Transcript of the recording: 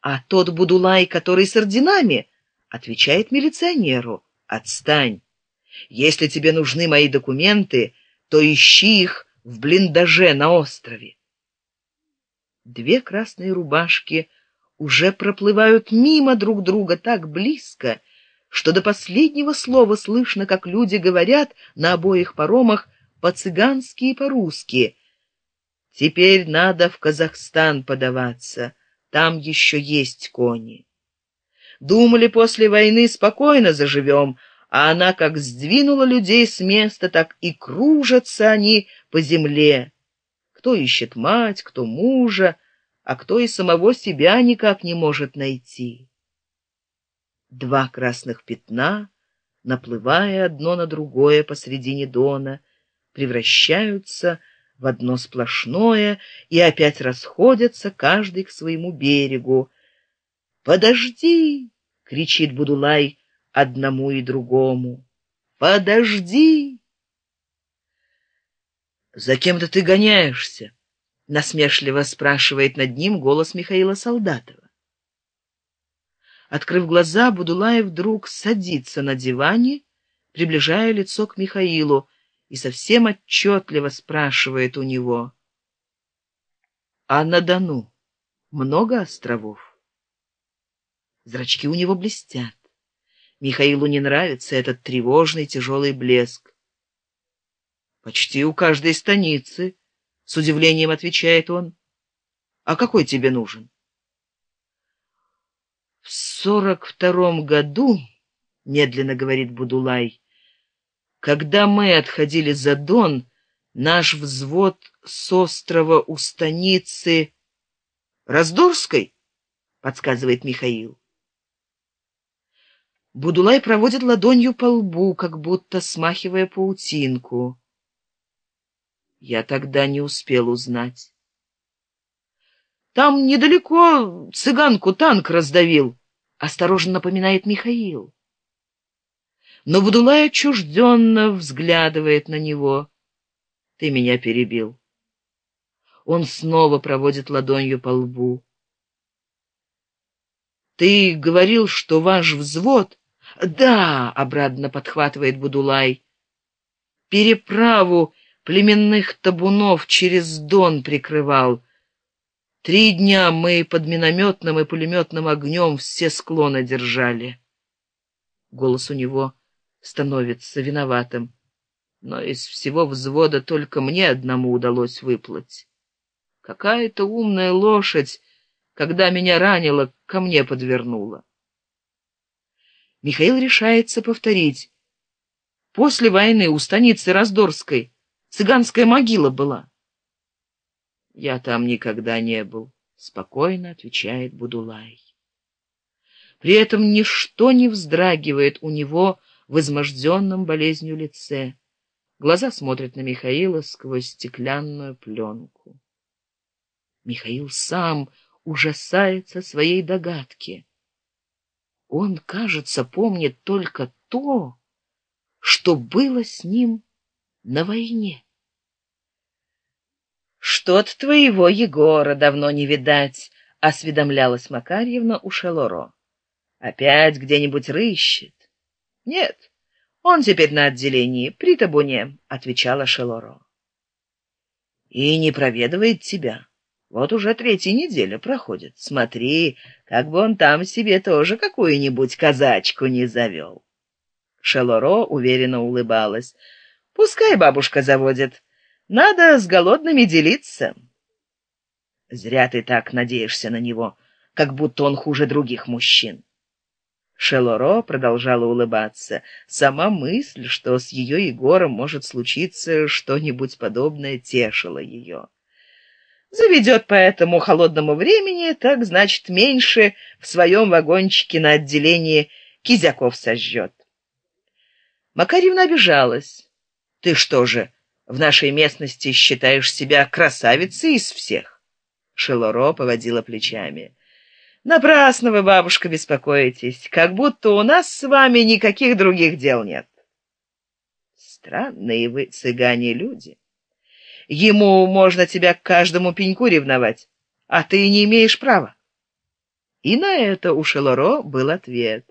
а тот Будулай, который с орденами, отвечает милиционеру. Отстань. Если тебе нужны мои документы, то ищи их в блиндаже на острове. Две красные рубашки уже проплывают мимо друг друга так близко, что до последнего слова слышно, как люди говорят на обоих паромах по-цыгански и по-русски. Теперь надо в Казахстан подаваться, там еще есть кони. Думали, после войны спокойно заживем, а она как сдвинула людей с места, так и кружатся они по земле. Кто ищет мать, кто мужа, а кто и самого себя никак не может найти. Два красных пятна, наплывая одно на другое посредине дона, превращаются в одно сплошное и опять расходятся каждый к своему берегу. «Подожди!» — кричит Будулай одному и другому. «Подожди!» «За кем-то ты гоняешься?» — насмешливо спрашивает над ним голос Михаила Солдатова. Открыв глаза, Будулаев вдруг садится на диване, приближая лицо к Михаилу, и совсем отчетливо спрашивает у него. «А на Дону много островов?» Зрачки у него блестят. Михаилу не нравится этот тревожный тяжелый блеск. «Почти у каждой станицы», — с удивлением отвечает он. «А какой тебе нужен?» в сорок втором году медленно говорит будулай когда мы отходили за дон наш взвод с острова у станицы раздорской подсказывает михаил. Будулай проводит ладонью по лбу как будто смахивая паутинку. Я тогда не успел узнать. Там недалеко цыганку танк раздавил осторожно напоминает михаил но будулай отчужденно взглядывает на него. Ты меня перебил. Он снова проводит ладонью по лбу. Ты говорил что ваш взвод да обрадно подхватывает будулай. Переправу племенных табунов через дон прикрывал. Три дня мы под минометным и пулеметным огнем все склоны держали. Голос у него становится виноватым. Но из всего взвода только мне одному удалось выплыть. Какая-то умная лошадь, когда меня ранила, ко мне подвернула. Михаил решается повторить. После войны у станицы Раздорской цыганская могила была. Я там никогда не был, спокойно отвечает Будулай. При этом ничто не вздрагивает у него в изможденном болезнью лице. Глаза смотрят на Михаила сквозь стеклянную пленку. Михаил сам ужасается своей догадки. Он, кажется, помнит только то, что было с ним на войне. «Что-то твоего Егора давно не видать», — осведомлялась Макарьевна у Шелоро. «Опять где-нибудь рыщет?» «Нет, он теперь на отделении, при табуне», — отвечала Шелоро. «И не проведывает тебя. Вот уже третья неделя проходит. Смотри, как бы он там себе тоже какую-нибудь казачку не завел». Шелоро уверенно улыбалась. «Пускай бабушка заводит». Надо с голодными делиться. Зря ты так надеешься на него, как будто он хуже других мужчин. Шелоро продолжала улыбаться. Сама мысль, что с ее Егором может случиться что-нибудь подобное, тешила ее. Заведет по этому холодному времени, так значит меньше в своем вагончике на отделении кизяков сожжет. Макарьевна обижалась. Ты что же, в нашей местности считаешь себя красавицей из всех шелоро поводила плечами напрасно вы бабушка беспокоитесь. Как будто у нас с вами никаких других дел нет. Странные вы цыгане люди. Ему можно тебя к каждому пеньку ревновать а ты не имеешь права. И на это у Шелоро был ответ.